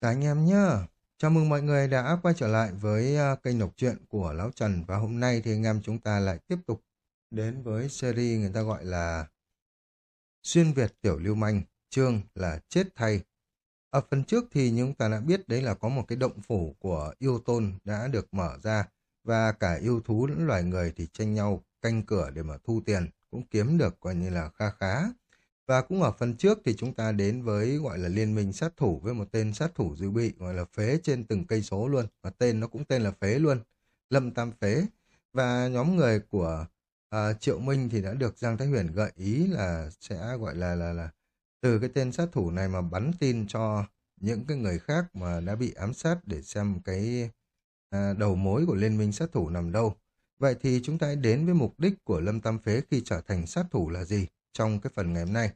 Cả anh em nhá. Chào mừng mọi người đã quay trở lại với à, kênh đọc truyện của Lão Trần và hôm nay thì anh em chúng ta lại tiếp tục đến với series người ta gọi là Xuyên Việt Tiểu Lưu Manh, chương là Chết Thay. Ở phần trước thì chúng ta đã biết đấy là có một cái động phủ của yêu tôn đã được mở ra và cả yêu thú lẫn loài người thì tranh nhau canh cửa để mà thu tiền, cũng kiếm được coi như là kha khá. Và cũng ở phần trước thì chúng ta đến với gọi là liên minh sát thủ với một tên sát thủ dự bị gọi là phế trên từng cây số luôn. Và tên nó cũng tên là phế luôn. Lâm Tam Phế. Và nhóm người của uh, Triệu Minh thì đã được Giang Thái Huyền gợi ý là sẽ gọi là là là từ cái tên sát thủ này mà bắn tin cho những cái người khác mà đã bị ám sát để xem cái uh, đầu mối của liên minh sát thủ nằm đâu. Vậy thì chúng ta đến với mục đích của Lâm Tam Phế khi trở thành sát thủ là gì? Trong cái phần ngày hôm nay.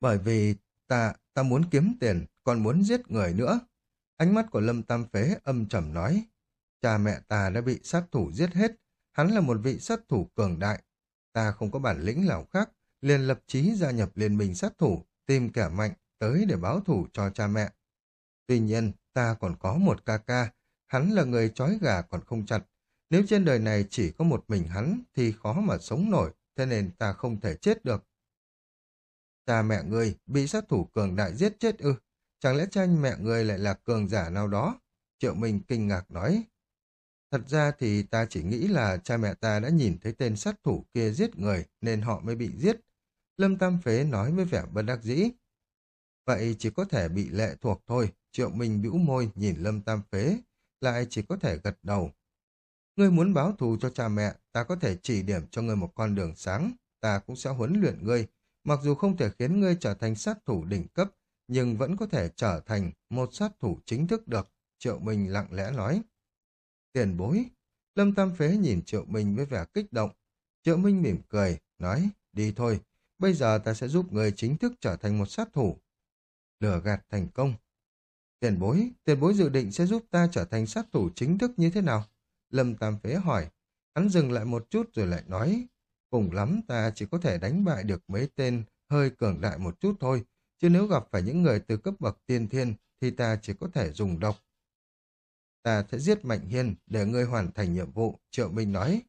Bởi vì ta, ta muốn kiếm tiền, còn muốn giết người nữa. Ánh mắt của Lâm Tam Phế âm trầm nói, cha mẹ ta đã bị sát thủ giết hết, hắn là một vị sát thủ cường đại. Ta không có bản lĩnh nào khác, liền lập chí gia nhập liên minh sát thủ, tìm kẻ mạnh tới để báo thủ cho cha mẹ. Tuy nhiên, ta còn có một ca ca, hắn là người trói gà còn không chặt. Nếu trên đời này chỉ có một mình hắn thì khó mà sống nổi thế nên ta không thể chết được. Cha mẹ ngươi bị sát thủ cường đại giết chết ư? Chẳng lẽ cha mẹ ngươi lại là cường giả nào đó? Triệu Minh kinh ngạc nói. Thật ra thì ta chỉ nghĩ là cha mẹ ta đã nhìn thấy tên sát thủ kia giết người nên họ mới bị giết. Lâm Tam Phế nói với vẻ bất đắc dĩ. Vậy chỉ có thể bị lệ thuộc thôi. Triệu Minh bĩu môi nhìn Lâm Tam Phế, lại chỉ có thể gật đầu. Ngươi muốn báo thù cho cha mẹ, ta có thể chỉ điểm cho ngươi một con đường sáng, ta cũng sẽ huấn luyện ngươi, mặc dù không thể khiến ngươi trở thành sát thủ đỉnh cấp, nhưng vẫn có thể trở thành một sát thủ chính thức được, Triệu Minh lặng lẽ nói. Tiền bối, Lâm Tam Phế nhìn Triệu Minh với vẻ kích động. Triệu Minh mỉm cười, nói, đi thôi, bây giờ ta sẽ giúp ngươi chính thức trở thành một sát thủ. Lừa gạt thành công. Tiền bối, tiền bối dự định sẽ giúp ta trở thành sát thủ chính thức như thế nào? Lâm Tam Phế hỏi. Hắn dừng lại một chút rồi lại nói, cùng lắm ta chỉ có thể đánh bại được mấy tên hơi cường đại một chút thôi, chứ nếu gặp phải những người từ cấp bậc tiên thiên thì ta chỉ có thể dùng độc. Ta sẽ giết Mạnh Hiên để ngươi hoàn thành nhiệm vụ, Triệu Minh nói.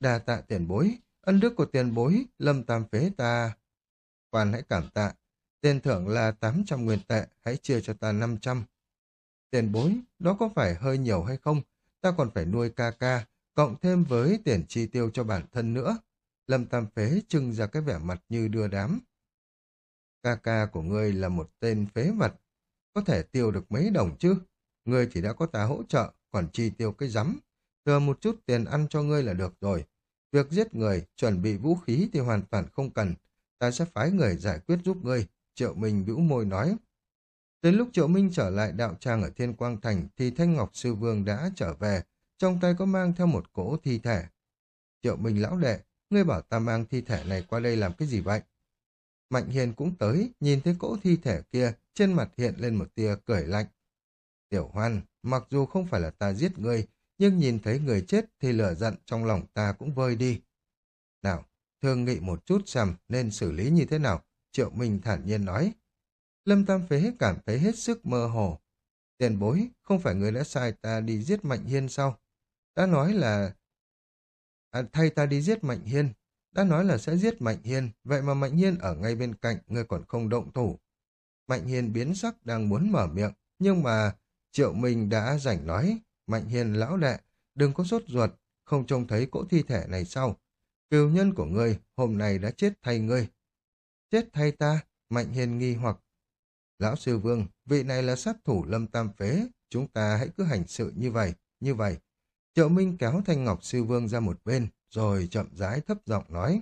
Đa tạ tiền bối, ân đức của tiền bối, lâm tam phế ta. Quan hãy cảm tạ, tiền thưởng là 800 nguyên tệ, hãy chia cho ta 500. Tiền bối, đó có phải hơi nhiều hay không? Ta còn phải nuôi ca ca, cộng thêm với tiền chi tiêu cho bản thân nữa. Lâm Tam Phế trưng ra cái vẻ mặt như đưa đám. Ca ca của ngươi là một tên phế vật, có thể tiêu được mấy đồng chứ? Ngươi chỉ đã có ta hỗ trợ, còn chi tiêu cái rắm. Thừa một chút tiền ăn cho ngươi là được rồi. Việc giết người, chuẩn bị vũ khí thì hoàn toàn không cần. Ta sẽ phái người giải quyết giúp ngươi. Triệu Minh bĩu môi nói. Đến lúc Triệu Minh trở lại đạo tràng ở Thiên Quang Thành thì Thanh Ngọc Sư Vương đã trở về, trong tay có mang theo một cỗ thi thể. Triệu Minh lão đệ, ngươi bảo ta mang thi thể này qua đây làm cái gì vậy? Mạnh Hiền cũng tới, nhìn thấy cỗ thi thể kia, trên mặt hiện lên một tia cười lạnh. Tiểu Hoan, mặc dù không phải là ta giết ngươi, nhưng nhìn thấy người chết thì lửa giận trong lòng ta cũng vơi đi. Nào, thương nghị một chút xem nên xử lý như thế nào, Triệu Minh thản nhiên nói. Lâm Tam Phế cảm thấy hết sức mơ hồ. Tiền bối, không phải người đã sai ta đi giết Mạnh Hiên sao? Đã nói là... À, thay ta đi giết Mạnh Hiên. Đã nói là sẽ giết Mạnh Hiên, vậy mà Mạnh Hiên ở ngay bên cạnh, người còn không động thủ. Mạnh Hiên biến sắc đang muốn mở miệng, nhưng mà Triệu Minh đã rảnh nói, Mạnh Hiên lão đệ, đừng có sốt ruột, không trông thấy cỗ thi thể này sau. Kiều nhân của ngươi hôm nay đã chết thay ngươi. Chết thay ta, Mạnh Hiên nghi hoặc Lão sư vương, vị này là sát thủ lâm tam phế, chúng ta hãy cứ hành sự như vậy, như vậy. Triệu Minh kéo Thanh Ngọc sư vương ra một bên, rồi chậm rãi thấp giọng nói.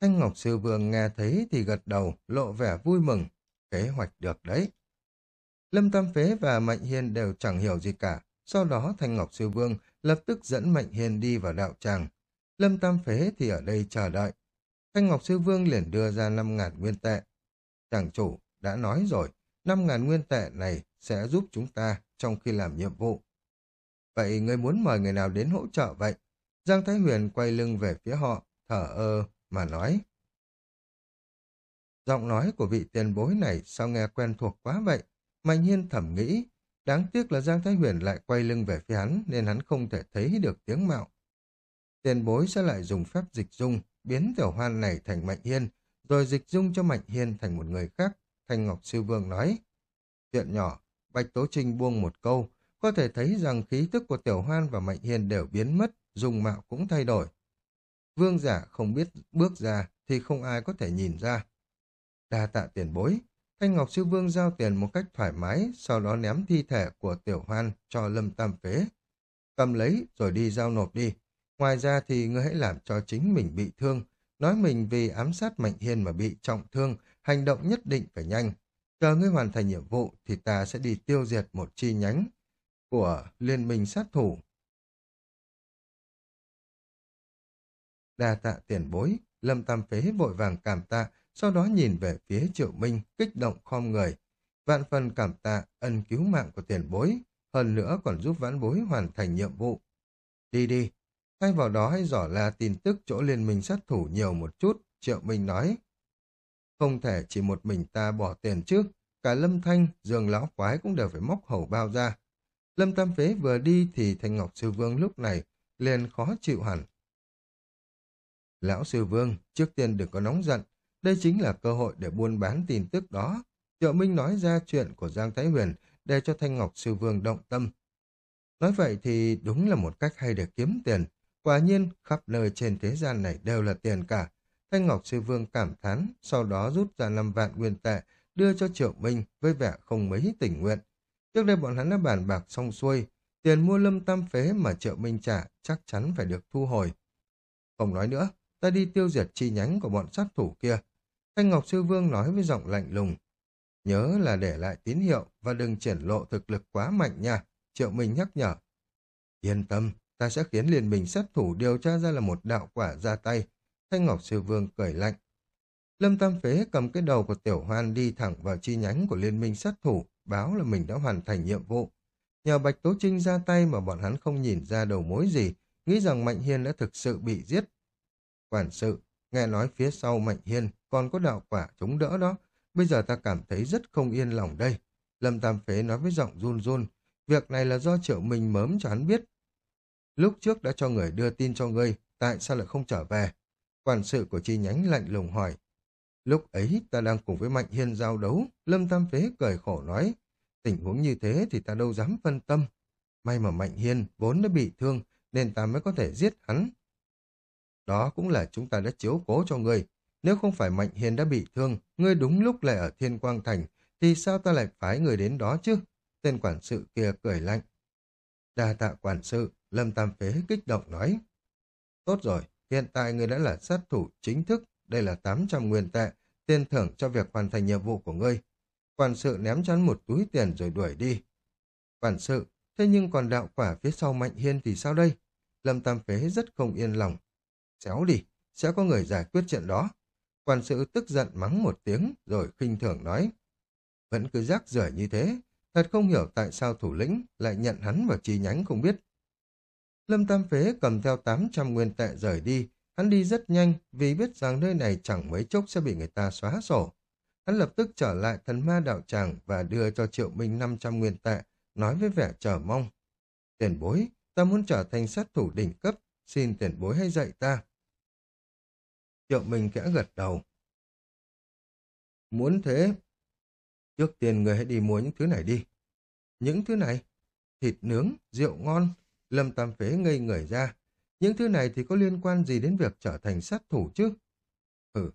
Thanh Ngọc sư vương nghe thấy thì gật đầu, lộ vẻ vui mừng. Kế hoạch được đấy. Lâm Tam Phế và Mạnh Hiên đều chẳng hiểu gì cả. Sau đó Thanh Ngọc Sư Vương lập tức dẫn Mạnh Hiên đi vào đạo tràng. Lâm Tam Phế thì ở đây chờ đợi. Thanh Ngọc Sư Vương liền đưa ra 5.000 nguyên tệ. Chàng chủ, đã nói rồi, năm ngàn nguyên tệ này sẽ giúp chúng ta trong khi làm nhiệm vụ. Vậy người muốn mời người nào đến hỗ trợ vậy? Giang Thái Huyền quay lưng về phía họ, thở ơ mà nói. Giọng nói của vị tiền bối này sao nghe quen thuộc quá vậy? Mạnh Hiên thẩm nghĩ, đáng tiếc là Giang Thái Huyền lại quay lưng về phía hắn nên hắn không thể thấy được tiếng mạo. Tiền bối sẽ lại dùng phép dịch dung, biến tiểu hoan này thành Mạnh Hiên, rồi dịch dung cho Mạnh Hiên thành một người khác, Thanh Ngọc Sư Vương nói. Chuyện nhỏ, Bạch Tố Trinh buông một câu, có thể thấy rằng khí tức của Tiểu Hoan và Mạnh Hiên đều biến mất, dùng mạo cũng thay đổi. Vương giả không biết bước ra thì không ai có thể nhìn ra. Đa tạ tiền bối, Thanh Ngọc Sư Vương giao tiền một cách thoải mái, sau đó ném thi thể của Tiểu Hoan cho Lâm Tam Phế. Cầm lấy rồi đi giao nộp đi. Ngoài ra thì ngươi hãy làm cho chính mình bị thương, nói mình vì ám sát Mạnh Hiên mà bị trọng thương, hành động nhất định phải nhanh. Chờ ngươi hoàn thành nhiệm vụ thì ta sẽ đi tiêu diệt một chi nhánh của Liên minh sát thủ. Đa tạ tiền bối, Lâm Tam Phế vội vàng cảm tạ, sau đó nhìn về phía Triệu Minh, kích động khom người. Vạn phần cảm tạ ân cứu mạng của tiền bối, hơn nữa còn giúp vãn bối hoàn thành nhiệm vụ. Đi đi, thay vào đó hãy dò la tin tức chỗ liên minh sát thủ nhiều một chút, Triệu Minh nói. Không thể chỉ một mình ta bỏ tiền chứ, cả Lâm Thanh, Dương Lão Quái cũng đều phải móc hầu bao ra. Lâm Tam Phế vừa đi thì Thanh Ngọc Sư Vương lúc này liền khó chịu hẳn. Lão Sư Vương, trước tiên đừng có nóng giận, đây chính là cơ hội để buôn bán tin tức đó. Triệu Minh nói ra chuyện của Giang Thái Huyền để cho Thanh Ngọc Sư Vương động tâm. Nói vậy thì đúng là một cách hay để kiếm tiền. Quả nhiên, khắp nơi trên thế gian này đều là tiền cả. Thanh Ngọc Sư Vương cảm thán, sau đó rút ra 5 vạn nguyên tệ, đưa cho Triệu Minh với vẻ không mấy tình nguyện. Trước đây bọn hắn đã bàn bạc xong xuôi, tiền mua lâm tam phế mà Triệu Minh trả chắc chắn phải được thu hồi. Không nói nữa, ta đi tiêu diệt chi nhánh của bọn sát thủ kia. Thanh Ngọc Sư Vương nói với giọng lạnh lùng. Nhớ là để lại tín hiệu và đừng triển lộ thực lực quá mạnh nha, Triệu Minh nhắc nhở. Yên tâm, ta sẽ khiến liên minh sát thủ điều tra ra là một đạo quả ra tay. Thanh Ngọc Sư Vương cười lạnh. Lâm Tam Phế cầm cái đầu của Tiểu Hoan đi thẳng vào chi nhánh của liên minh sát thủ, báo là mình đã hoàn thành nhiệm vụ. Nhờ Bạch Tố Trinh ra tay mà bọn hắn không nhìn ra đầu mối gì, nghĩ rằng Mạnh Hiên đã thực sự bị giết. Quản sự, nghe nói phía sau Mạnh Hiên còn có đạo quả chống đỡ đó, bây giờ ta cảm thấy rất không yên lòng đây. Lâm Tam Phế nói với giọng run run, việc này là do triệu mình mớm cho hắn biết. Lúc trước đã cho người đưa tin cho ngươi, tại sao lại không trở về? Quản sự của chi nhánh lạnh lùng hỏi. Lúc ấy ta đang cùng với Mạnh Hiên giao đấu, Lâm Tam Phế cười khổ nói, tình huống như thế thì ta đâu dám phân tâm. May mà Mạnh Hiên vốn đã bị thương, nên ta mới có thể giết hắn. Đó cũng là chúng ta đã chiếu cố cho ngươi. Nếu không phải Mạnh Hiên đã bị thương, ngươi đúng lúc lại ở Thiên Quang Thành, thì sao ta lại phái người đến đó chứ? Tên quản sự kia cười lạnh. Đa tạ quản sự, Lâm Tam Phế kích động nói. Tốt rồi, hiện tại ngươi đã là sát thủ chính thức, đây là 800 nguyên tệ, tiền thưởng cho việc hoàn thành nhiệm vụ của ngươi. Quản sự ném cho hắn một túi tiền rồi đuổi đi. Quản sự, thế nhưng còn đạo quả phía sau Mạnh Hiên thì sao đây? Lâm Tam Phế rất không yên lòng. Xéo đi, sẽ có người giải quyết chuyện đó. Quản sự tức giận mắng một tiếng rồi khinh thường nói. Vẫn cứ rác rưởi như thế, thật không hiểu tại sao thủ lĩnh lại nhận hắn vào chi nhánh không biết. Lâm Tam Phế cầm theo 800 nguyên tệ rời đi, hắn đi rất nhanh vì biết rằng nơi này chẳng mấy chốc sẽ bị người ta xóa sổ. Hắn lập tức trở lại thần ma đạo tràng và đưa cho Triệu Minh 500 nguyên tệ, nói với vẻ chờ mong. Tiền bối, ta muốn trở thành sát thủ đỉnh cấp, xin tiền bối hãy dạy ta. Triệu Minh kẽ gật đầu. Muốn thế, trước tiên người hãy đi mua những thứ này đi. Những thứ này? Thịt nướng, rượu ngon, Lâm Tam Phế ngây người ra. Những thứ này thì có liên quan gì đến việc trở thành sát thủ chứ? Ừ,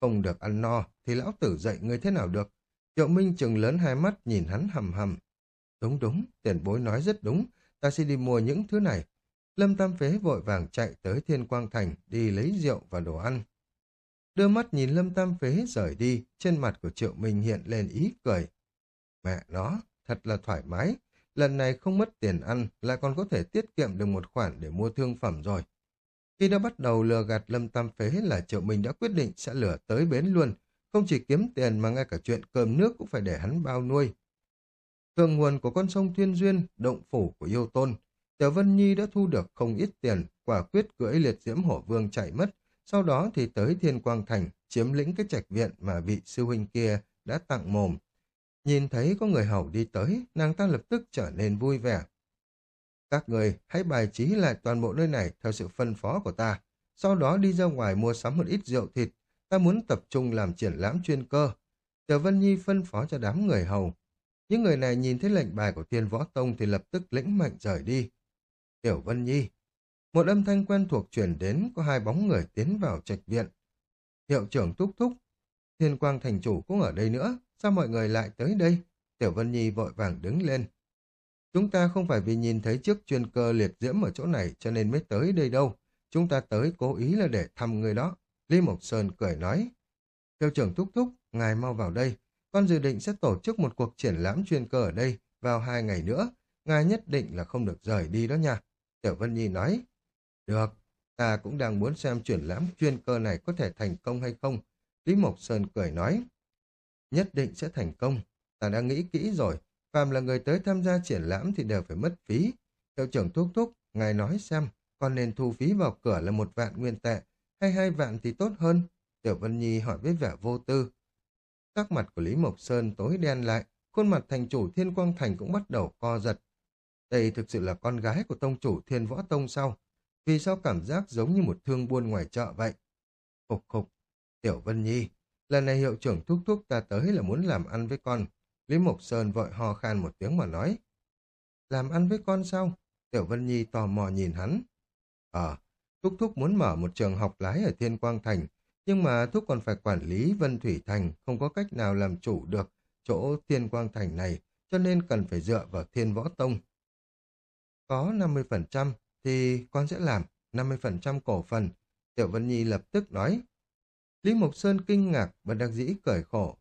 không được ăn no thì lão tử dạy người thế nào được? Triệu Minh chừng lớn hai mắt nhìn hắn hầm hầm. Đúng đúng, tiền bối nói rất đúng, ta sẽ đi mua những thứ này. Lâm Tam Phế vội vàng chạy tới Thiên Quang Thành đi lấy rượu và đồ ăn. Đưa mắt nhìn Lâm Tam Phế rời đi, trên mặt của Triệu Minh hiện lên ý cười. Mẹ nó, thật là thoải mái, lần này không mất tiền ăn, lại còn có thể tiết kiệm được một khoản để mua thương phẩm rồi. Khi đã bắt đầu lừa gạt Lâm Tam Phế là Triệu Minh đã quyết định sẽ lừa tới bến luôn, không chỉ kiếm tiền mà ngay cả chuyện cơm nước cũng phải để hắn bao nuôi. Thượng nguồn của con sông Thiên Duyên, động phủ của yêu tôn, Tiểu Vân Nhi đã thu được không ít tiền, quả quyết cưỡi liệt diễm hổ vương chạy mất, sau đó thì tới Thiên Quang Thành, chiếm lĩnh cái trạch viện mà vị sư huynh kia đã tặng mồm. Nhìn thấy có người hầu đi tới, nàng ta lập tức trở nên vui vẻ. Các người hãy bài trí lại toàn bộ nơi này theo sự phân phó của ta. Sau đó đi ra ngoài mua sắm một ít rượu thịt. Ta muốn tập trung làm triển lãm chuyên cơ. Tiểu Vân Nhi phân phó cho đám người hầu. Những người này nhìn thấy lệnh bài của thiên võ tông thì lập tức lĩnh mệnh rời đi. Tiểu Vân Nhi. Một âm thanh quen thuộc truyền đến có hai bóng người tiến vào trạch viện. Hiệu trưởng thúc thúc. Thiên quang thành chủ cũng ở đây nữa. Sao mọi người lại tới đây? Tiểu Vân Nhi vội vàng đứng lên. Chúng ta không phải vì nhìn thấy chiếc chuyên cơ liệt diễm ở chỗ này cho nên mới tới đây đâu. Chúng ta tới cố ý là để thăm người đó. Lý Mộc Sơn cười nói. theo trưởng thúc thúc, ngài mau vào đây. Con dự định sẽ tổ chức một cuộc triển lãm chuyên cơ ở đây vào hai ngày nữa. Ngài nhất định là không được rời đi đó nha. Tiểu Vân Nhi nói. Được, ta cũng đang muốn xem triển lãm chuyên cơ này có thể thành công hay không. Lý Mộc Sơn cười nói. Nhất định sẽ thành công. Ta đã nghĩ kỹ rồi. Phàm là người tới tham gia triển lãm thì đều phải mất phí. Hiệu trưởng thúc thúc, ngài nói xem, con nên thu phí vào cửa là một vạn nguyên tệ, hay hai vạn thì tốt hơn? Tiểu Vân Nhi hỏi với vẻ vô tư. Sắc mặt của Lý Mộc Sơn tối đen lại, khuôn mặt thành chủ Thiên Quang Thành cũng bắt đầu co giật. Đây thực sự là con gái của tông chủ Thiên Võ Tông sao? Vì sao cảm giác giống như một thương buôn ngoài chợ vậy? Khục khục, Tiểu Vân Nhi, lần này hiệu trưởng thúc thúc ta tới là muốn làm ăn với con. Lý Mộc Sơn vội ho khan một tiếng mà nói. Làm ăn với con sao? Tiểu Vân Nhi tò mò nhìn hắn. Ờ, Thúc Thúc muốn mở một trường học lái ở Thiên Quang Thành, nhưng mà Thúc còn phải quản lý Vân Thủy Thành, không có cách nào làm chủ được chỗ Thiên Quang Thành này, cho nên cần phải dựa vào Thiên Võ Tông. Có 50% thì con sẽ làm 50% cổ phần, Tiểu Vân Nhi lập tức nói. Lý Mộc Sơn kinh ngạc và đặc dĩ cởi khổ.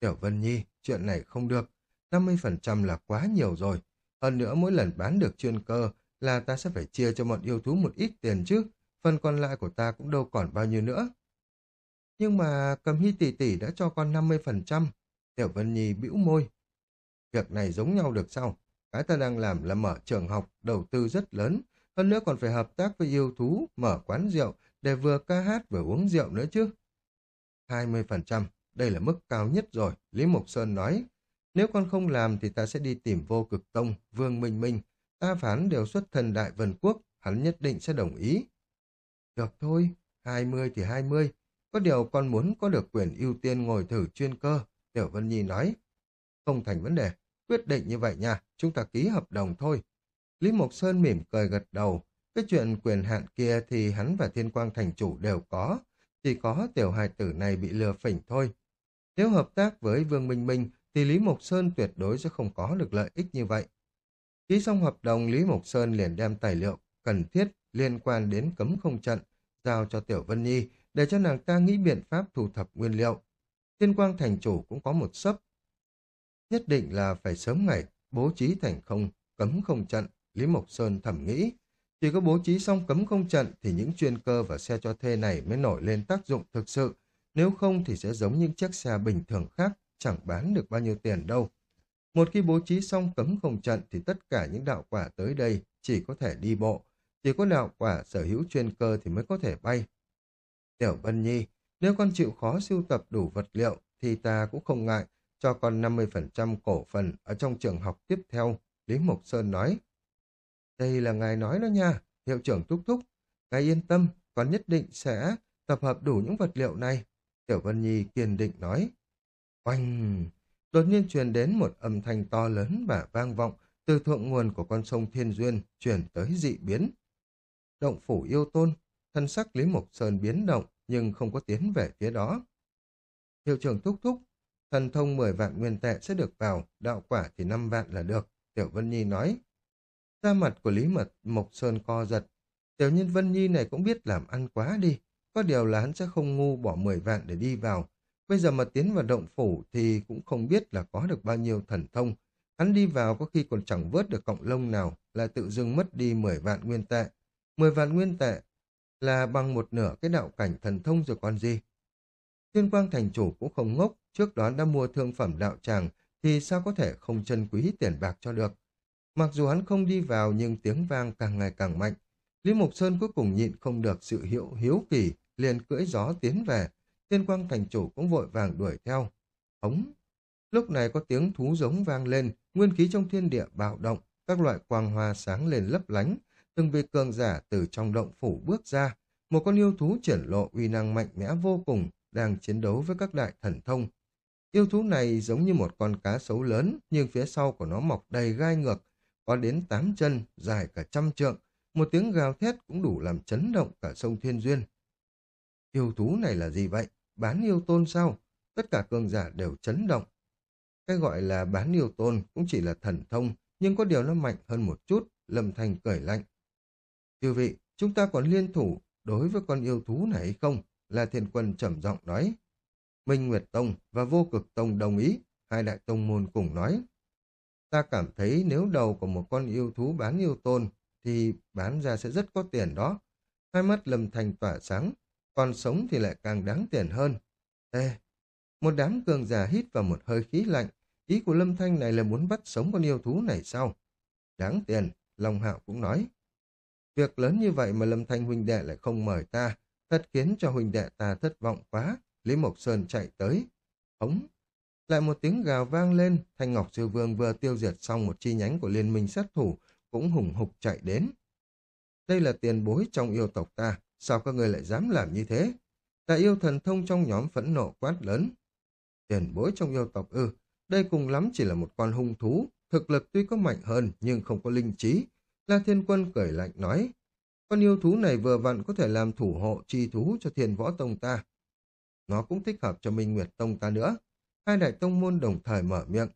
Tiểu Vân Nhi, chuyện này không được, 50% là quá nhiều rồi. Hơn nữa mỗi lần bán được chuyên cơ là ta sẽ phải chia cho bọn yêu thú một ít tiền chứ, phần còn lại của ta cũng đâu còn bao nhiêu nữa. Nhưng mà cầm hy tỷ tỷ đã cho con 50%, Tiểu Vân Nhi bĩu môi. Việc này giống nhau được sao? Cái ta đang làm là mở trường học, đầu tư rất lớn, hơn nữa còn phải hợp tác với yêu thú, mở quán rượu để vừa ca hát vừa uống rượu nữa chứ. 20%, đây là mức cao nhất rồi, Lý Mộc Sơn nói. Nếu con không làm thì ta sẽ đi tìm vô cực tông, Vương Minh Minh. Ta phán đều xuất thân Đại Vân Quốc, hắn nhất định sẽ đồng ý. Được thôi, 20 thì 20. Có điều con muốn có được quyền ưu tiên ngồi thử chuyên cơ, Tiểu Vân Nhi nói. Không thành vấn đề, quyết định như vậy nha, chúng ta ký hợp đồng thôi. Lý Mộc Sơn mỉm cười gật đầu, cái chuyện quyền hạn kia thì hắn và Thiên Quang Thành Chủ đều có, chỉ có tiểu hài tử này bị lừa phỉnh thôi. Nếu hợp tác với Vương Minh Minh thì Lý Mộc Sơn tuyệt đối sẽ không có được lợi ích như vậy. Ký xong hợp đồng, Lý Mộc Sơn liền đem tài liệu cần thiết liên quan đến cấm không trận, giao cho Tiểu Vân Nhi để cho nàng ta nghĩ biện pháp thu thập nguyên liệu. Thiên quang thành chủ cũng có một sấp. Nhất định là phải sớm ngày bố trí thành không, cấm không trận, Lý Mộc Sơn thẩm nghĩ. Chỉ có bố trí xong cấm không trận thì những chuyên cơ và xe cho thuê này mới nổi lên tác dụng thực sự, nếu không thì sẽ giống những chiếc xe bình thường khác, chẳng bán được bao nhiêu tiền đâu. Một khi bố trí xong cấm không trận thì tất cả những đạo quả tới đây chỉ có thể đi bộ, chỉ có đạo quả sở hữu chuyên cơ thì mới có thể bay. Tiểu Vân Nhi, nếu con chịu khó sưu tập đủ vật liệu thì ta cũng không ngại cho con 50% cổ phần ở trong trường học tiếp theo, Lý Mộc Sơn nói. Đây là ngài nói đó nha, hiệu trưởng thúc thúc. Ngài yên tâm, con nhất định sẽ tập hợp đủ những vật liệu này. Tiểu Vân Nhi kiên định nói. Oanh! Đột nhiên truyền đến một âm thanh to lớn và vang vọng từ thượng nguồn của con sông Thiên Duyên chuyển tới dị biến. Động phủ yêu tôn, thân sắc Lý Mộc Sơn biến động nhưng không có tiến về phía đó. Hiệu trưởng thúc thúc, thần thông 10 vạn nguyên tệ sẽ được vào, đạo quả thì 5 vạn là được, Tiểu Vân Nhi nói. Da mặt của Lý Mật Mộc Sơn co giật, Tiểu nhân Vân Nhi này cũng biết làm ăn quá đi, có điều là hắn sẽ không ngu bỏ 10 vạn để đi vào. Bây giờ mà tiến vào động phủ thì cũng không biết là có được bao nhiêu thần thông. Hắn đi vào có khi còn chẳng vớt được cọng lông nào, lại tự dưng mất đi 10 vạn nguyên tệ. 10 vạn nguyên tệ là bằng một nửa cái đạo cảnh thần thông rồi còn gì. Tuyên quang thành chủ cũng không ngốc, trước đó đã mua thương phẩm đạo tràng thì sao có thể không chân quý tiền bạc cho được. Mặc dù hắn không đi vào nhưng tiếng vang càng ngày càng mạnh. Lý Mục Sơn cuối cùng nhịn không được sự hiệu hiếu kỳ, liền cưỡi gió tiến về. Thiên quang thành chủ cũng vội vàng đuổi theo. Ống! Lúc này có tiếng thú giống vang lên, nguyên khí trong thiên địa bạo động, các loại quang hoa sáng lên lấp lánh, từng vị cường giả từ trong động phủ bước ra. Một con yêu thú triển lộ uy năng mạnh mẽ vô cùng, đang chiến đấu với các đại thần thông. Yêu thú này giống như một con cá sấu lớn, nhưng phía sau của nó mọc đầy gai ngược, có đến tám chân, dài cả trăm trượng. Một tiếng gào thét cũng đủ làm chấn động cả sông Thiên Duyên. Yêu thú này là gì vậy? Bán yêu tôn sao? Tất cả cường giả đều chấn động. Cái gọi là bán yêu tôn cũng chỉ là thần thông, nhưng có điều nó mạnh hơn một chút, Lâm Thanh cởi lạnh. Chư vị, chúng ta còn liên thủ đối với con yêu thú này hay không? Là thiên quân trầm giọng nói. Minh Nguyệt Tông và Vô Cực Tông đồng ý, hai đại tông môn cùng nói. Ta cảm thấy nếu đầu của một con yêu thú bán yêu tôn thì bán ra sẽ rất có tiền đó. Hai mắt Lâm Thanh tỏa sáng, còn sống thì lại càng đáng tiền hơn. Ê, một đám cường giả hít vào một hơi khí lạnh, ý của Lâm Thanh này là muốn bắt sống con yêu thú này sao? Đáng tiền, Long Hạo cũng nói. Việc lớn như vậy mà Lâm Thanh huynh đệ lại không mời ta, thật khiến cho huynh đệ ta thất vọng quá. Lý Mộc Sơn chạy tới. Hống! Lại một tiếng gào vang lên, Thanh Ngọc Sư Vương vừa tiêu diệt xong một chi nhánh của liên minh sát thủ, cũng hùng hục chạy đến. Đây là tiền bối trong yêu tộc ta, sao các người lại dám làm như thế? Đại yêu thần thông trong nhóm phẫn nộ quát lớn. Tiền bối trong yêu tộc ư, đây cùng lắm chỉ là một con hung thú, thực lực tuy có mạnh hơn nhưng không có linh trí. La Thiên Quân cười lạnh nói, con yêu thú này vừa vặn có thể làm thủ hộ chi thú cho thiền võ tông ta. Nó cũng thích hợp cho Minh Nguyệt Tông ta nữa. Hai đại tông môn đồng thời mở miệng.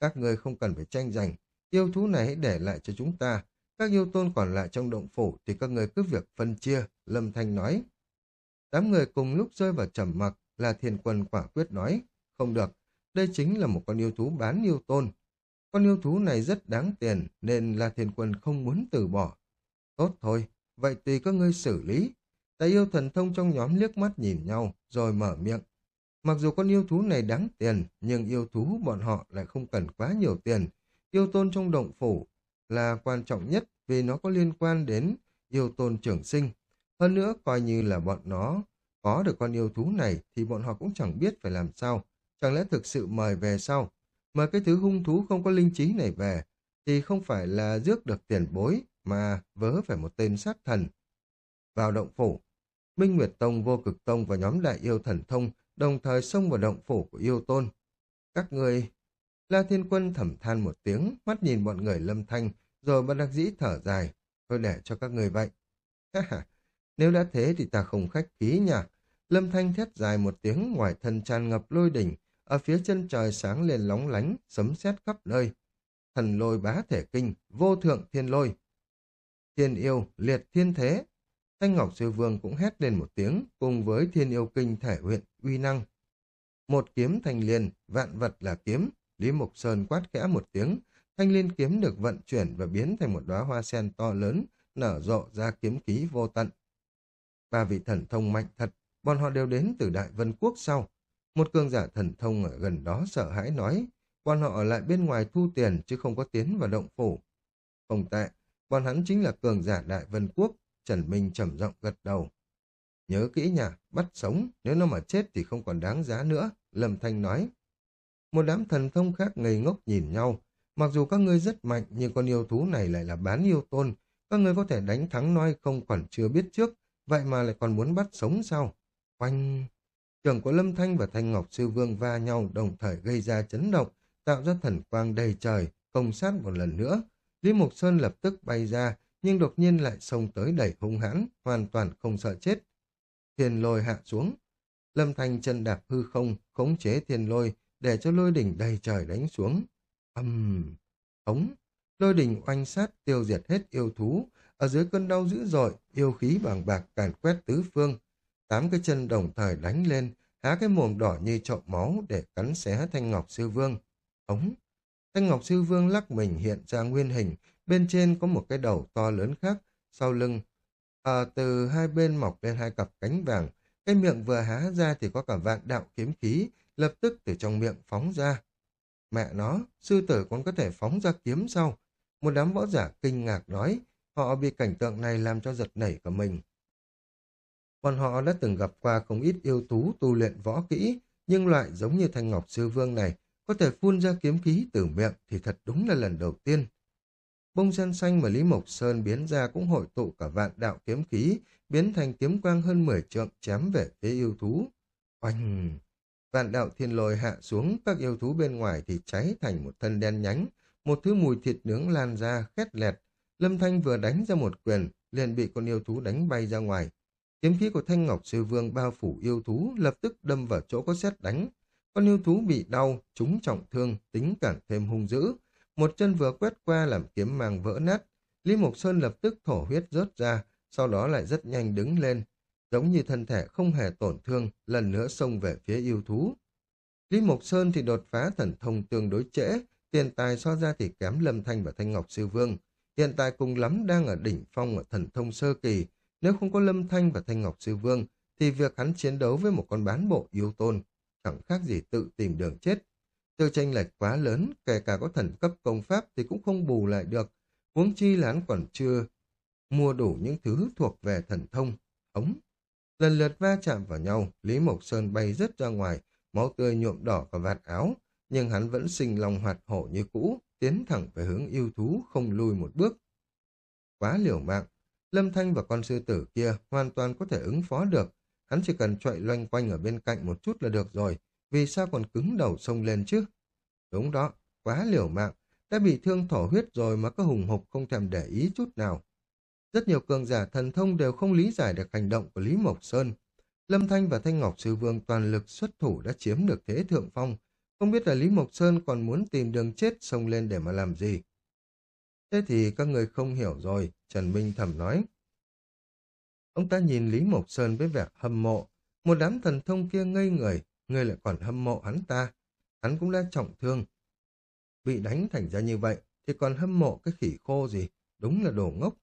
Các người không cần phải tranh giành, yêu thú này hãy để lại cho chúng ta. Các yêu tôn còn lại trong động phủ thì các người cứ việc phân chia, Lâm Thanh nói. Đám người cùng lúc rơi vào trầm mặc là thiên quân quả quyết nói. Không được, đây chính là một con yêu thú bán yêu tôn. Con yêu thú này rất đáng tiền nên là thiên quân không muốn từ bỏ. Tốt thôi, vậy tùy các ngươi xử lý. Tài yêu thần thông trong nhóm liếc mắt nhìn nhau rồi mở miệng. Mặc dù con yêu thú này đáng tiền, nhưng yêu thú bọn họ lại không cần quá nhiều tiền. Yêu tôn trong động phủ là quan trọng nhất vì nó có liên quan đến yêu tôn trưởng sinh. Hơn nữa, coi như là bọn nó có được con yêu thú này thì bọn họ cũng chẳng biết phải làm sao. Chẳng lẽ thực sự mời về sau? Mời cái thứ hung thú không có linh trí này về thì không phải là rước được tiền bối mà vớ phải một tên sát thần. Vào động phủ, Minh Nguyệt Tông, Vô Cực Tông và nhóm đại yêu thần thông đồng thời xông vào động phủ của yêu tôn. Các người... La Thiên Quân thẩm than một tiếng, mắt nhìn bọn người lâm thanh, rồi bất đắc dĩ thở dài. Thôi để cho các người vậy. Nếu đã thế thì ta không khách khí nhỉ. Lâm Thanh thét dài một tiếng ngoài thân tràn ngập lôi đỉnh, ở phía chân trời sáng lên lóng lánh, sấm sét khắp nơi. Thần lôi bá thể kinh, vô thượng thiên lôi. Thiên yêu, liệt thiên thế. Thanh Ngọc Sư Vương cũng hét lên một tiếng, cùng với thiên yêu kinh thể huyện uy năng. Một kiếm thanh liên, vạn vật là kiếm. Lý Mộc Sơn quát khẽ một tiếng, thanh liên kiếm được vận chuyển và biến thành một đóa hoa sen to lớn, nở rộ ra kiếm khí vô tận. Ba vị thần thông mạnh thật, bọn họ đều đến từ Đại Vân Quốc sau. Một cường giả thần thông ở gần đó sợ hãi nói, bọn họ ở lại bên ngoài thu tiền chứ không có tiến vào động phủ. Không tệ, bọn hắn chính là cường giả Đại Vân Quốc, Trần Minh trầm giọng gật đầu. Nhớ kỹ nhà, bắt sống, nếu nó mà chết thì không còn đáng giá nữa, Lâm Thanh nói. Một đám thần thông khác ngây ngốc nhìn nhau, mặc dù các ngươi rất mạnh nhưng con yêu thú này lại là bán yêu tôn, các ngươi có thể đánh thắng noi không còn chưa biết trước, vậy mà lại còn muốn bắt sống sao? Oanh! trường của Lâm Thanh và Thanh Ngọc Sư Vương va nhau đồng thời gây ra chấn động, tạo ra thần quang đầy trời, công sát một lần nữa. Lý Mục Sơn lập tức bay ra, nhưng đột nhiên lại xông tới đẩy hung hãn, hoàn toàn không sợ chết. Thiên lôi hạ xuống. Lâm Thanh chân đạp hư không, khống chế thiên lôi, để cho lôi đỉnh đầy trời đánh xuống. Âm... Uhm, ống. Lôi đỉnh oanh sát tiêu diệt hết yêu thú. Ở dưới cơn đau dữ dội, yêu khí bàng bạc càn quét tứ phương. Tám cái chân đồng thời đánh lên, há cái mồm đỏ như trộm máu để cắn xé Thanh Ngọc Sư Vương. Ống. Thanh Ngọc Sư Vương lắc mình hiện ra nguyên hình, bên trên có một cái đầu to lớn khác, sau lưng. À, từ hai bên mọc lên hai cặp cánh vàng, cái miệng vừa há ra thì có cả vạn đạo kiếm khí, lập tức từ trong miệng phóng ra. Mẹ nó, sư tử còn có thể phóng ra kiếm sao? Một đám võ giả kinh ngạc nói, họ bị cảnh tượng này làm cho giật nảy cả mình. Bọn họ đã từng gặp qua không ít yêu tú tu luyện võ kỹ, nhưng loại giống như Thanh Ngọc Sư Vương này có thể phun ra kiếm khí từ miệng thì thật đúng là lần đầu tiên. Bông sen xanh mà Lý Mộc Sơn biến ra cũng hội tụ cả vạn đạo kiếm khí, biến thành kiếm quang hơn 10 trượng chém về phía yêu thú. Oanh! Vạn đạo thiên lôi hạ xuống, các yêu thú bên ngoài thì cháy thành một thân đen nhánh, một thứ mùi thịt nướng lan ra, khét lẹt. Lâm Thanh vừa đánh ra một quyền, liền bị con yêu thú đánh bay ra ngoài. Kiếm khí của Thanh Ngọc Sư Vương bao phủ yêu thú, lập tức đâm vào chỗ có xét đánh. Con yêu thú bị đau, trúng trọng thương, tính càng thêm hung dữ. Một chân vừa quét qua làm kiếm mang vỡ nát. Lý Mộc Sơn lập tức thổ huyết rớt ra, sau đó lại rất nhanh đứng lên. Giống như thân thể không hề tổn thương, lần nữa xông về phía yêu thú. Lý Mộc Sơn thì đột phá thần thông tương đối trễ, tiền tài so ra thì kém Lâm Thanh và Thanh Ngọc Sư Vương. Hiện tại cùng lắm đang ở đỉnh phong ở thần thông sơ kỳ, nếu không có Lâm Thanh và Thanh Ngọc Sư Vương, thì việc hắn chiến đấu với một con bán bộ yêu tôn chẳng khác gì tự tìm đường chết. Tiêu tranh lệch quá lớn, kể cả có thần cấp công pháp thì cũng không bù lại được. Huống chi là hắn còn chưa mua đủ những thứ thuộc về thần thông, ống. Lần lượt va chạm vào nhau, Lý Mộc Sơn bay rất ra ngoài, máu tươi nhuộm đỏ cả vạt áo, nhưng hắn vẫn sinh lòng hoạt hổ như cũ, tiến thẳng về hướng yêu thú, không lùi một bước. Quá liều mạng, Lâm Thanh và con sư tử kia hoàn toàn có thể ứng phó được, hắn chỉ cần chạy loanh quanh ở bên cạnh một chút là được rồi, vì sao còn cứng đầu sông lên chứ? Đúng đó, quá liều mạng, đã bị thương thổ huyết rồi mà có hùng hục không thèm để ý chút nào. Rất nhiều cường giả thần thông đều không lý giải được hành động của Lý Mộc Sơn. Lâm Thanh và Thanh Ngọc Sư Vương toàn lực xuất thủ đã chiếm được thế thượng phong. Không biết là Lý Mộc Sơn còn muốn tìm đường chết sông lên để mà làm gì. Thế thì các người không hiểu rồi, Trần Minh thầm nói. Ông ta nhìn Lý Mộc Sơn với vẻ hâm mộ. Một đám thần thông kia ngây người, người lại còn hâm mộ hắn ta. Hắn cũng đã trọng thương. Bị đánh thành ra như vậy, thì còn hâm mộ cái khỉ khô gì, đúng là đồ ngốc.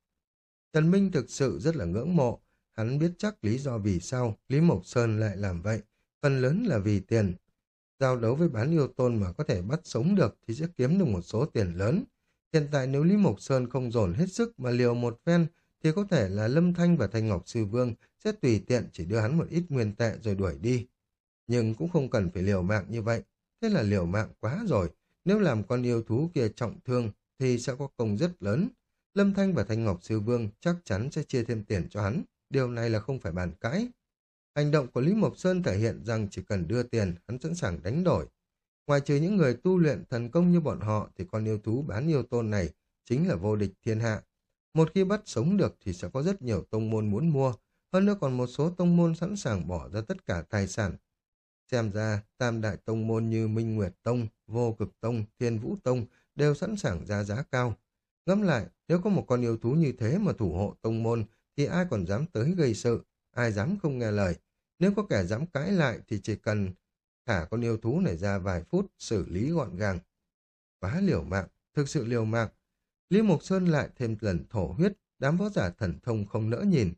Trần Minh thực sự rất là ngưỡng mộ, hắn biết chắc lý do vì sao Lý Mộc Sơn lại làm vậy, phần lớn là vì tiền. Giao đấu với bán yêu tôn mà có thể bắt sống được thì sẽ kiếm được một số tiền lớn. Hiện tại nếu Lý Mộc Sơn không dồn hết sức mà liều một phen thì có thể là Lâm Thanh và Thanh Ngọc Sư Vương sẽ tùy tiện chỉ đưa hắn một ít nguyên tệ rồi đuổi đi. Nhưng cũng không cần phải liều mạng như vậy. Thế là liều mạng quá rồi. Nếu làm con yêu thú kia trọng thương thì sẽ có công rất lớn. Lâm Thanh và Thanh Ngọc Sư Vương chắc chắn sẽ chia thêm tiền cho hắn. Điều này là không phải bàn cãi. Hành động của Lý Mộc Sơn thể hiện rằng chỉ cần đưa tiền, hắn sẵn sàng đánh đổi. Ngoài trừ những người tu luyện thần công như bọn họ thì con yêu thú bán yêu tôn này chính là vô địch thiên hạ. Một khi bắt sống được thì sẽ có rất nhiều tông môn muốn mua, hơn nữa còn một số tông môn sẵn sàng bỏ ra tất cả tài sản. Xem ra, tam đại tông môn như Minh Nguyệt Tông, Vô Cực Tông, Thiên Vũ Tông đều sẵn sàng ra giá cao. Ngẫm lại, nếu có một con yêu thú như thế mà thủ hộ tông môn, thì ai còn dám tới gây sự, ai dám không nghe lời. Nếu có kẻ dám cãi lại thì chỉ cần thả con yêu thú này ra vài phút, xử lý gọn gàng. Quá liều mạng, thực sự liều mạng. Lý Mộc Sơn lại thêm lần thổ huyết, đám võ giả thần thông không nỡ nhìn.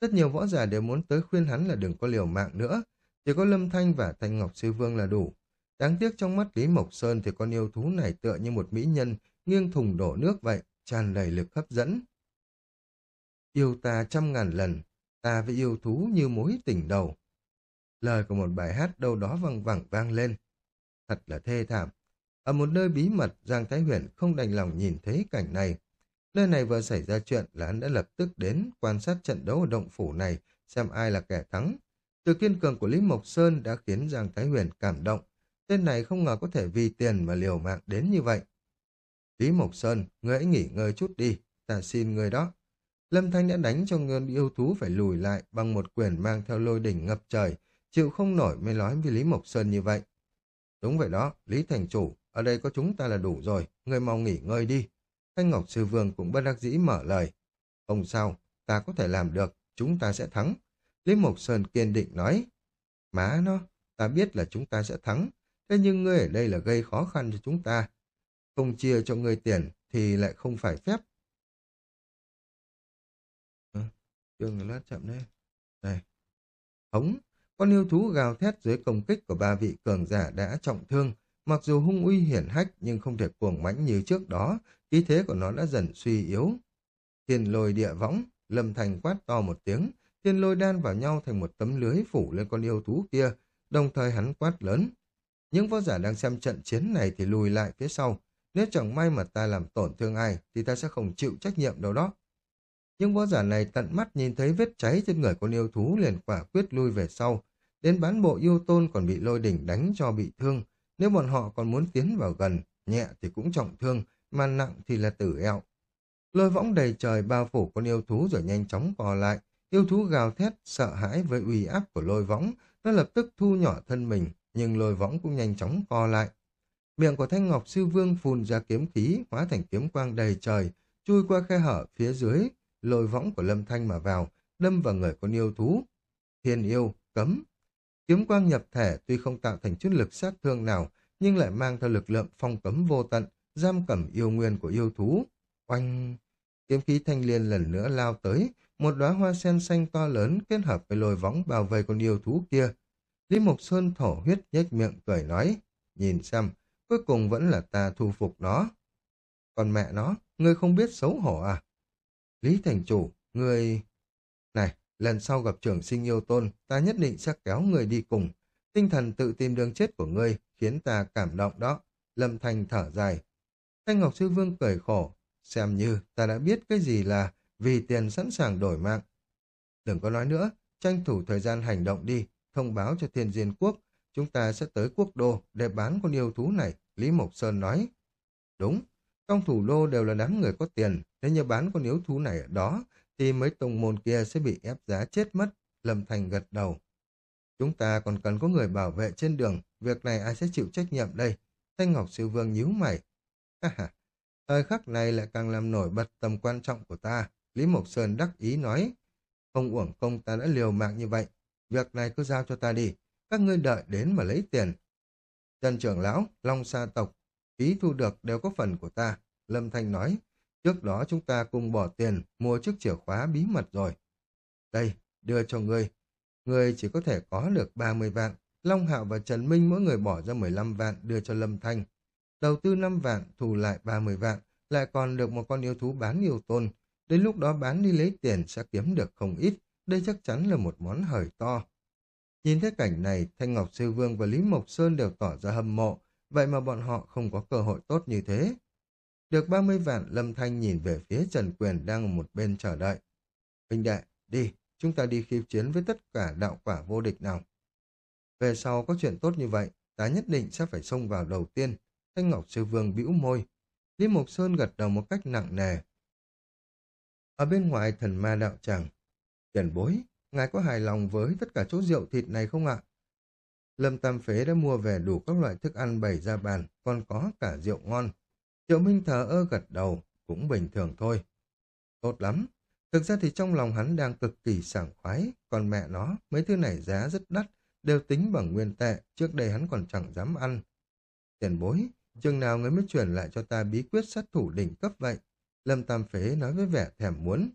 Rất nhiều võ giả đều muốn tới khuyên hắn là đừng có liều mạng nữa, chỉ có Lâm Thanh và Thanh Ngọc Sư Vương là đủ. Đáng tiếc trong mắt Lý Mộc Sơn thì con yêu thú này tựa như một mỹ nhân nghiêng thùng đổ nước vậy, tràn đầy lực hấp dẫn. Yêu ta trăm ngàn lần, ta với yêu thú như mối tình đầu. Lời của một bài hát đâu đó văng vẳng vang lên. Thật là thê thảm. Ở một nơi bí mật, Giang Thái Huyền không đành lòng nhìn thấy cảnh này. Nơi này vừa xảy ra chuyện là hắn đã lập tức đến quan sát trận đấu ở động phủ này xem ai là kẻ thắng. Từ kiên cường của Lý Mộc Sơn đã khiến Giang Thái Huyền cảm động. Tên này không ngờ có thể vì tiền mà liều mạng đến như vậy. Lý Mộc Sơn, ngươi hãy nghỉ ngơi chút đi, ta xin ngươi đó. Lâm Thanh đã đánh cho ngân yêu thú phải lùi lại bằng một quyền mang theo lôi đỉnh ngập trời, chịu không nổi mới nói với Lý Mộc Sơn như vậy. Đúng vậy đó, Lý Thành Chủ, ở đây có chúng ta là đủ rồi, ngươi mau nghỉ ngơi đi. Thanh Ngọc Sư Vương cũng bất đắc dĩ mở lời. Không sao, ta có thể làm được, chúng ta sẽ thắng. Lý Mộc Sơn kiên định nói. Má nó, ta biết là chúng ta sẽ thắng, thế nhưng ngươi ở đây là gây khó khăn cho chúng ta. Không chia cho ngươi tiền thì lại không phải phép. Ờ, à, chương lát chậm đây. Đây. Hống, con yêu thú gào thét dưới công kích của ba vị cường giả đã trọng thương, Mặc dù hung uy hiển hách nhưng không thể cuồng mãnh như trước đó, khí thế của nó đã dần suy yếu. Thiên lôi địa võng, lâm thành quát to một tiếng, thiên lôi đan vào nhau thành một tấm lưới phủ lên con yêu thú kia, đồng thời hắn quát lớn. Những võ giả đang xem trận chiến này thì lùi lại phía sau. Nếu chẳng may mà ta làm tổn thương ai, thì ta sẽ không chịu trách nhiệm đâu đó. Nhưng võ giả này tận mắt nhìn thấy vết cháy trên người con yêu thú liền quả quyết lui về sau. Đến bán bộ yêu tôn còn bị lôi đỉnh đánh cho bị thương. Nếu bọn họ còn muốn tiến vào gần, nhẹ thì cũng trọng thương, mà nặng thì là tử eo. Lôi võng đầy trời bao phủ con yêu thú rồi nhanh chóng co lại. Yêu thú gào thét, sợ hãi với uy áp của lôi võng, nó lập tức thu nhỏ thân mình, nhưng lôi võng cũng nhanh chóng co lại. Miệng của Thanh Ngọc Sư Vương phun ra kiếm khí, hóa thành kiếm quang đầy trời, chui qua khe hở phía dưới, lôi võng của Lâm Thanh mà vào, đâm vào người con yêu thú. Thiên yêu, cấm. Kiếm quang nhập thể tuy không tạo thành chút lực sát thương nào, nhưng lại mang theo lực lượng phong cấm vô tận, giam cầm yêu nguyên của yêu thú. Oanh! Kiếm khí thanh liên lần nữa lao tới, một đóa hoa sen xanh to lớn kết hợp với lôi võng bao vây con yêu thú kia. Lý Mộc Sơn thổ huyết nhếch miệng cười nói, nhìn xem, cuối cùng vẫn là ta thu phục nó. Còn mẹ nó, ngươi không biết xấu hổ à? Lý Thành Chủ, ngươi... Này, lần sau gặp trưởng sinh yêu tôn, ta nhất định sẽ kéo người đi cùng. Tinh thần tự tìm đường chết của ngươi khiến ta cảm động đó. Lâm Thành thở dài. Thanh Ngọc Sư Vương cười khổ, xem như ta đã biết cái gì là vì tiền sẵn sàng đổi mạng. Đừng có nói nữa, tranh thủ thời gian hành động đi, thông báo cho thiên diên quốc, chúng ta sẽ tới quốc đô để bán con yêu thú này, Lý Mộc Sơn nói. Đúng, trong thủ đô đều là đám người có tiền, nếu như bán con yêu thú này ở đó, thì mấy tông môn kia sẽ bị ép giá chết mất, Lâm Thành gật đầu. Chúng ta còn cần có người bảo vệ trên đường, việc này ai sẽ chịu trách nhiệm đây? Thanh Ngọc Sư Vương nhíu mày. Ha ha, thời khắc này lại càng làm nổi bật tầm quan trọng của ta. Lý Mộc Sơn đắc ý nói, không uổng công ta đã liều mạng như vậy, việc này cứ giao cho ta đi, các ngươi đợi đến mà lấy tiền. Trần trưởng lão, Long Sa tộc, phí thu được đều có phần của ta, Lâm Thanh nói, trước đó chúng ta cùng bỏ tiền mua chiếc chìa khóa bí mật rồi. Đây, đưa cho ngươi, ngươi chỉ có thể có được 30 vạn, Long Hạo và Trần Minh mỗi người bỏ ra 15 vạn đưa cho Lâm Thanh. Đầu tư 5 vạn, thù lại 30 vạn, lại còn được một con yêu thú bán yêu tôn, Đến lúc đó bán đi lấy tiền sẽ kiếm được không ít, đây chắc chắn là một món hời to. Nhìn thấy cảnh này, Thanh Ngọc Sư Vương và Lý Mộc Sơn đều tỏ ra hâm mộ, vậy mà bọn họ không có cơ hội tốt như thế. Được 30 vạn, Lâm Thanh nhìn về phía Trần Quyền đang ở một bên chờ đợi. Huynh đệ, đi, chúng ta đi khiêu chiến với tất cả đạo quả vô địch nào. Về sau có chuyện tốt như vậy, ta nhất định sẽ phải xông vào đầu tiên. Thanh Ngọc Sư Vương bĩu môi. Lý Mộc Sơn gật đầu một cách nặng nề, ở bên ngoài thần ma đạo tràng, tiền bối, ngài có hài lòng với tất cả chỗ rượu thịt này không ạ? Lâm Tam Phế đã mua về đủ các loại thức ăn bày ra bàn, còn có cả rượu ngon. Triệu Minh thờ ơ gật đầu, cũng bình thường thôi. Tốt lắm. Thực ra thì trong lòng hắn đang cực kỳ sảng khoái, còn mẹ nó, mấy thứ này giá rất đắt, đều tính bằng nguyên tệ, trước đây hắn còn chẳng dám ăn. Tiền bối, chừng nào người mới chuyển lại cho ta bí quyết sát thủ đỉnh cấp vậy? Lâm Tam Phế nói với vẻ thèm muốn.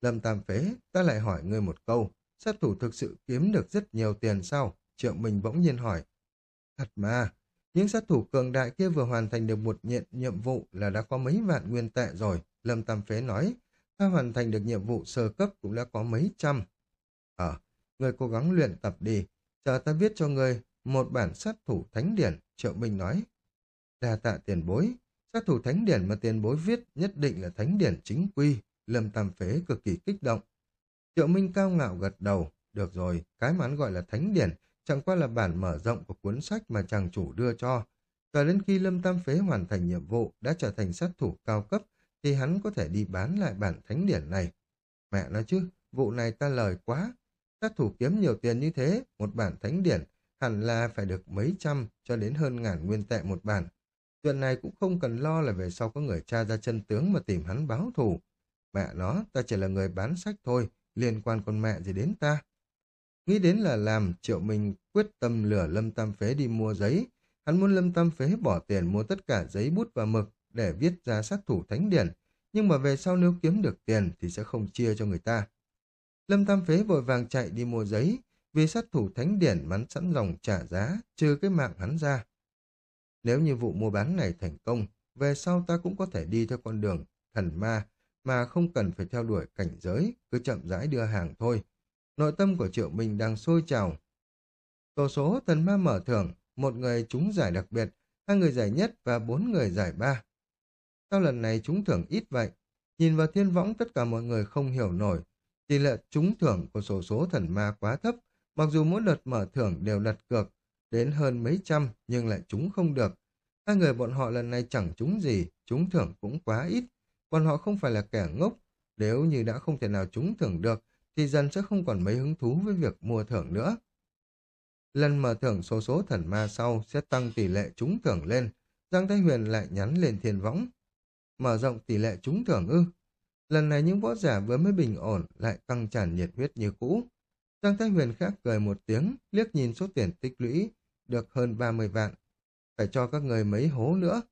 Lâm Tam Phế, ta lại hỏi ngươi một câu, sát thủ thực sự kiếm được rất nhiều tiền sao? Triệu Minh bỗng nhiên hỏi. Thật mà, những sát thủ cường đại kia vừa hoàn thành được một nhiệm nhiệm vụ là đã có mấy vạn nguyên tệ rồi. Lâm Tam Phế nói, ta hoàn thành được nhiệm vụ sơ cấp cũng đã có mấy trăm. Ờ, ngươi cố gắng luyện tập đi, chờ ta viết cho ngươi một bản sát thủ thánh điển, Triệu Minh nói. Đa tạ tiền bối, Sát thủ thánh điển mà tiền bối viết nhất định là thánh điển chính quy, Lâm Tam Phế cực kỳ kích động. Triệu Minh cao ngạo gật đầu, được rồi, cái mà hắn gọi là thánh điển, chẳng qua là bản mở rộng của cuốn sách mà chàng chủ đưa cho. cho đến khi Lâm Tam Phế hoàn thành nhiệm vụ, đã trở thành sát thủ cao cấp, thì hắn có thể đi bán lại bản thánh điển này. Mẹ nói chứ, vụ này ta lời quá. Sát thủ kiếm nhiều tiền như thế, một bản thánh điển, hẳn là phải được mấy trăm cho đến hơn ngàn nguyên tệ một bản. Chuyện này cũng không cần lo là về sau có người tra ra chân tướng mà tìm hắn báo thù. Mẹ nó, ta chỉ là người bán sách thôi, liên quan con mẹ gì đến ta. Nghĩ đến là làm, Triệu Minh quyết tâm lửa Lâm Tam Phế đi mua giấy. Hắn muốn Lâm Tam Phế bỏ tiền mua tất cả giấy bút và mực để viết ra sát thủ thánh điển. Nhưng mà về sau nếu kiếm được tiền thì sẽ không chia cho người ta. Lâm Tam Phế vội vàng chạy đi mua giấy, vì sát thủ thánh điển mắn sẵn lòng trả giá, trừ cái mạng hắn ra. Nếu như vụ mua bán này thành công, về sau ta cũng có thể đi theo con đường thần ma, mà không cần phải theo đuổi cảnh giới, cứ chậm rãi đưa hàng thôi. Nội tâm của Triệu Minh đang sôi trào. Tổ số thần ma mở thưởng, một người trúng giải đặc biệt, hai người giải nhất và bốn người giải ba. Sao lần này trúng thưởng ít vậy? Nhìn vào thiên võng tất cả mọi người không hiểu nổi. Tỷ lệ trúng thưởng của sổ số thần ma quá thấp, mặc dù mỗi đợt mở thưởng đều đặt cược đến hơn mấy trăm nhưng lại trúng không được. Hai người bọn họ lần này chẳng trúng gì, trúng thưởng cũng quá ít. Bọn họ không phải là kẻ ngốc, nếu như đã không thể nào trúng thưởng được thì dần sẽ không còn mấy hứng thú với việc mua thưởng nữa. Lần mở thưởng số số thần ma sau sẽ tăng tỷ lệ trúng thưởng lên. Giang Thái Huyền lại nhắn lên thiên võng. Mở rộng tỷ lệ trúng thưởng ư. Lần này những võ giả vừa mới bình ổn lại căng tràn nhiệt huyết như cũ. Giang Thái Huyền khác cười một tiếng, liếc nhìn số tiền tích lũy, được hơn 30 vạn. Phải cho các người mấy hố nữa.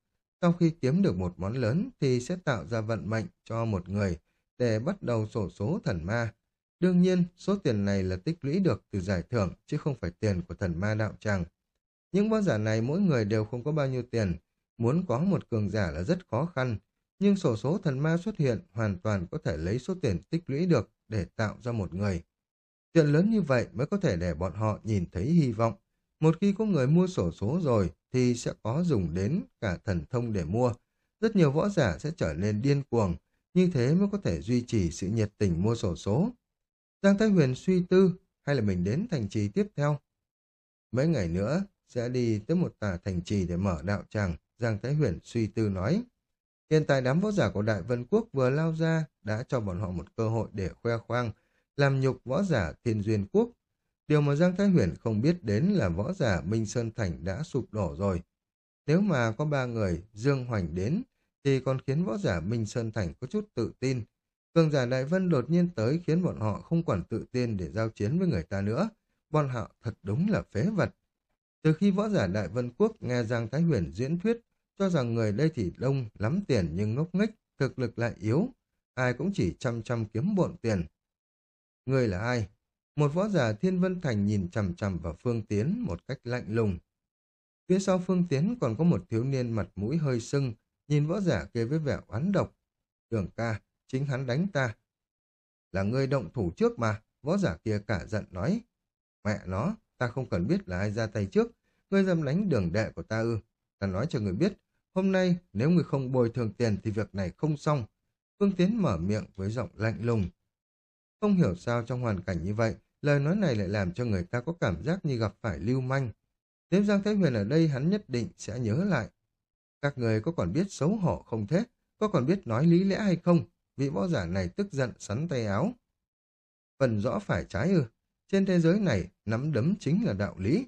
Sau khi kiếm được một món lớn thì sẽ tạo ra vận mệnh cho một người để bắt đầu sổ số thần ma. Đương nhiên, số tiền này là tích lũy được từ giải thưởng, chứ không phải tiền của thần ma đạo tràng. Những võ giả này mỗi người đều không có bao nhiêu tiền, muốn có một cường giả là rất khó khăn, nhưng sổ số thần ma xuất hiện hoàn toàn có thể lấy số tiền tích lũy được để tạo ra một người. Chuyện lớn như vậy mới có thể để bọn họ nhìn thấy hy vọng. Một khi có người mua sổ số rồi thì sẽ có dùng đến cả thần thông để mua. Rất nhiều võ giả sẽ trở nên điên cuồng, như thế mới có thể duy trì sự nhiệt tình mua sổ số. Giang Thái Huyền suy tư, hay là mình đến thành trì tiếp theo? Mấy ngày nữa, sẽ đi tới một tà thành trì để mở đạo tràng, Giang Thái Huyền suy tư nói. Hiện tại đám võ giả của Đại Vân Quốc vừa lao ra đã cho bọn họ một cơ hội để khoe khoang, làm nhục võ giả Thiên Duyên Quốc. Điều mà Giang Thái Huyền không biết đến là võ giả Minh Sơn Thành đã sụp đổ rồi. Nếu mà có ba người Dương Hoành đến, thì còn khiến võ giả Minh Sơn Thành có chút tự tin, Cường giả Đại Vân đột nhiên tới khiến bọn họ không còn tự tin để giao chiến với người ta nữa. Bọn họ thật đúng là phế vật. Từ khi võ giả Đại Vân Quốc nghe Giang Thái Huyền diễn thuyết, cho rằng người đây thì đông, lắm tiền nhưng ngốc nghếch, thực lực lại yếu. Ai cũng chỉ chăm chăm kiếm bộn tiền. Người là ai? Một võ giả Thiên Vân Thành nhìn chằm chằm vào Phương Tiến một cách lạnh lùng. Phía sau Phương Tiến còn có một thiếu niên mặt mũi hơi sưng, nhìn võ giả kia với vẻ oán độc. Đường ca, chính hắn đánh ta. Là ngươi động thủ trước mà, võ giả kia cả giận nói. Mẹ nó, ta không cần biết là ai ra tay trước, ngươi dám đánh đường đệ của ta ư. Ta nói cho người biết, hôm nay nếu người không bồi thường tiền thì việc này không xong. Phương Tiến mở miệng với giọng lạnh lùng. Không hiểu sao trong hoàn cảnh như vậy, lời nói này lại làm cho người ta có cảm giác như gặp phải lưu manh. Nếu Giang Thái Huyền ở đây hắn nhất định sẽ nhớ lại. Các người có còn biết xấu hổ không thế? Có còn biết nói lý lẽ hay không? vị võ giả này tức giận sắn tay áo. Phần rõ phải trái ư, trên thế giới này nắm đấm chính là đạo lý.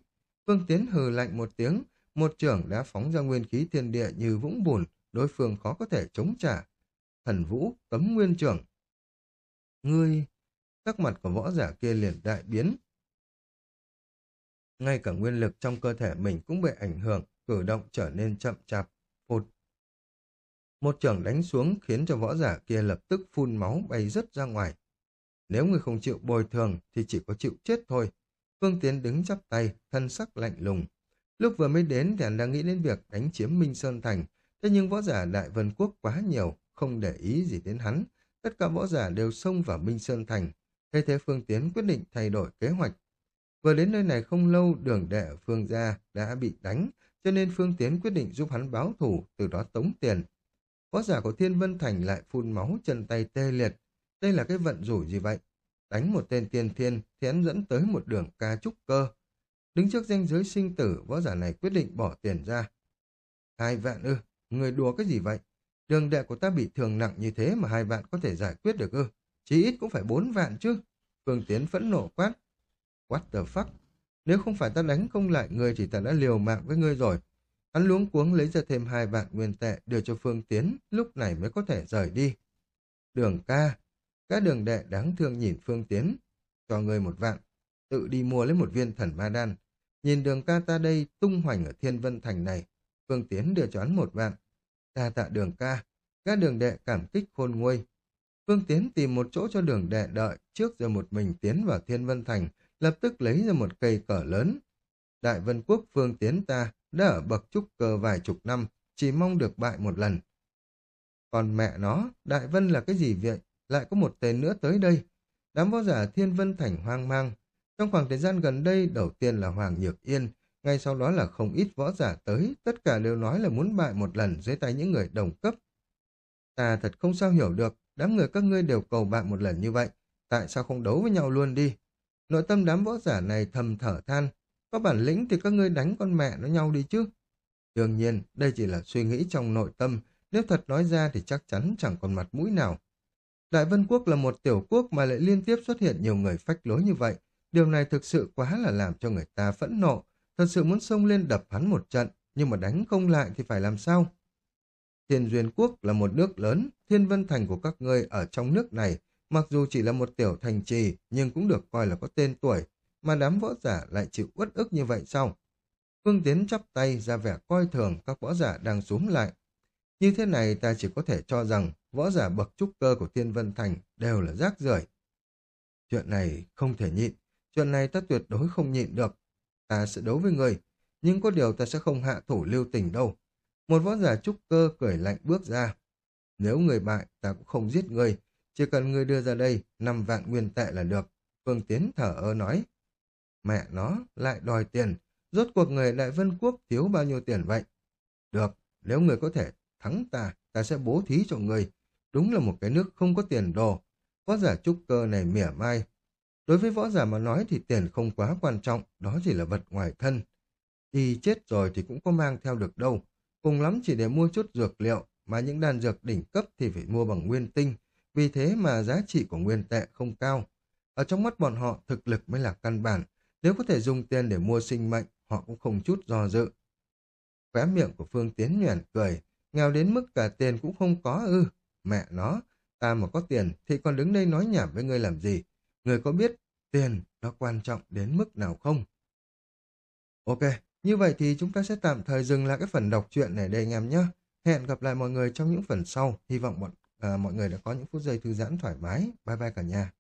Phương Tiến hừ lạnh một tiếng, một trưởng đã phóng ra nguyên khí thiên địa như vũng bùn, đối phương khó có thể chống trả. Thần vũ, cấm nguyên trưởng. Ngươi, các mặt của võ giả kia liền đại biến. Ngay cả nguyên lực trong cơ thể mình cũng bị ảnh hưởng, cử động trở nên chậm chạp, phụt. Một trường đánh xuống khiến cho võ giả kia lập tức phun máu bay rớt ra ngoài. Nếu người không chịu bồi thường thì chỉ có chịu chết thôi. Phương Tiến đứng chắp tay, thân sắc lạnh lùng. Lúc vừa mới đến thì hắn đang nghĩ đến việc đánh chiếm Minh Sơn Thành. Thế nhưng võ giả Đại Vân Quốc quá nhiều, không để ý gì đến hắn. Tất cả võ giả đều xông vào Minh Sơn Thành. Thế thế Phương Tiến quyết định thay đổi kế hoạch. Vừa đến nơi này không lâu, đường đệ ở Phương Gia đã bị đánh, cho nên Phương Tiến quyết định giúp hắn báo thủ, từ đó tống tiền. Võ giả của Thiên Vân Thành lại phun máu chân tay tê liệt. Đây là cái vận rủi gì vậy? Đánh một tên tiên thiên thì hắn dẫn tới một đường ca trúc cơ. Đứng trước danh giới sinh tử, võ giả này quyết định bỏ tiền ra. Hai vạn ư, người đùa cái gì vậy? Đường đệ của ta bị thương nặng như thế mà hai vạn có thể giải quyết được ư? Chí ít cũng phải bốn vạn chứ. Phương Tiến phẫn nộ quát. What the fuck? Nếu không phải ta đánh không lại người thì ta đã liều mạng với ngươi rồi. Hắn luống cuống lấy ra thêm hai vạn nguyên tệ đưa cho Phương Tiến, lúc này mới có thể rời đi. Đường ca, các đường đệ đáng thương nhìn Phương Tiến, cho người một vạn, tự đi mua lấy một viên thần ma đan. Nhìn đường ca ta đây tung hoành ở Thiên Vân Thành này, Phương Tiến đưa cho hắn một vạn. Ta tạ đường ca, các đường đệ cảm kích khôn nguôi. Phương Tiến tìm một chỗ cho đường đệ đợi, trước giờ một mình tiến vào Thiên Vân Thành, lập tức lấy ra một cây cờ lớn. Đại Vân Quốc Phương Tiến ta đã ở bậc trúc cờ vài chục năm, chỉ mong được bại một lần. Còn mẹ nó, Đại Vân là cái gì vậy? Lại có một tên nữa tới đây. Đám võ giả Thiên Vân Thành hoang mang. Trong khoảng thời gian gần đây, đầu tiên là Hoàng Nhược Yên, ngay sau đó là không ít võ giả tới, tất cả đều nói là muốn bại một lần dưới tay những người đồng cấp. Ta thật không sao hiểu được, đám người các ngươi đều cầu bạn một lần như vậy, tại sao không đấu với nhau luôn đi? Nội tâm đám võ giả này thầm thở than, có bản lĩnh thì các ngươi đánh con mẹ nó nhau đi chứ. Đương nhiên, đây chỉ là suy nghĩ trong nội tâm, nếu thật nói ra thì chắc chắn chẳng còn mặt mũi nào. Đại Vân Quốc là một tiểu quốc mà lại liên tiếp xuất hiện nhiều người phách lối như vậy. Điều này thực sự quá là làm cho người ta phẫn nộ, thật sự muốn xông lên đập hắn một trận, nhưng mà đánh không lại thì phải làm sao? Thiên Duyên Quốc là một nước lớn, thiên vân thành của các ngươi ở trong nước này, mặc dù chỉ là một tiểu thành trì, nhưng cũng được coi là có tên tuổi, mà đám võ giả lại chịu uất ức như vậy sao? Phương Tiến chắp tay ra vẻ coi thường các võ giả đang súm lại. Như thế này ta chỉ có thể cho rằng võ giả bậc trúc cơ của Thiên Vân Thành đều là rác rưởi. Chuyện này không thể nhịn, chuyện này ta tuyệt đối không nhịn được. Ta sẽ đấu với người, nhưng có điều ta sẽ không hạ thủ lưu tình đâu. Một võ giả trúc cơ cười lạnh bước ra. Nếu người bại, ta cũng không giết người, chỉ cần người đưa ra đây, năm vạn nguyên tệ là được. Phương Tiến thở ơ nói. Mẹ nó, lại đòi tiền. Rốt cuộc người Đại Vân Quốc thiếu bao nhiêu tiền vậy? Được, nếu người có thể thắng ta, ta sẽ bố thí cho người. Đúng là một cái nước không có tiền đồ. Võ giả trúc cơ này mỉa mai. Đối với võ giả mà nói thì tiền không quá quan trọng, đó chỉ là vật ngoài thân. Đi chết rồi thì cũng có mang theo được đâu. Cùng lắm chỉ để mua chút dược liệu, mà những đan dược đỉnh cấp thì phải mua bằng nguyên tinh. Vì thế mà giá trị của nguyên tệ không cao. Ở trong mắt bọn họ, thực lực mới là căn bản. Nếu có thể dùng tiền để mua sinh mệnh, họ cũng không chút do dự. Khóe miệng của Phương Tiến nhoẻn cười, nghèo đến mức cả tiền cũng không có ư. Mẹ nó, ta mà có tiền thì còn đứng đây nói nhảm với ngươi làm gì? Ngươi có biết tiền nó quan trọng đến mức nào không? Ok, như vậy thì chúng ta sẽ tạm thời dừng lại cái phần đọc truyện này đây anh em nhé. Hẹn gặp lại mọi người trong những phần sau. Hy vọng bọn, à, mọi người đã có những phút giây thư giãn thoải mái. Bye bye cả nhà.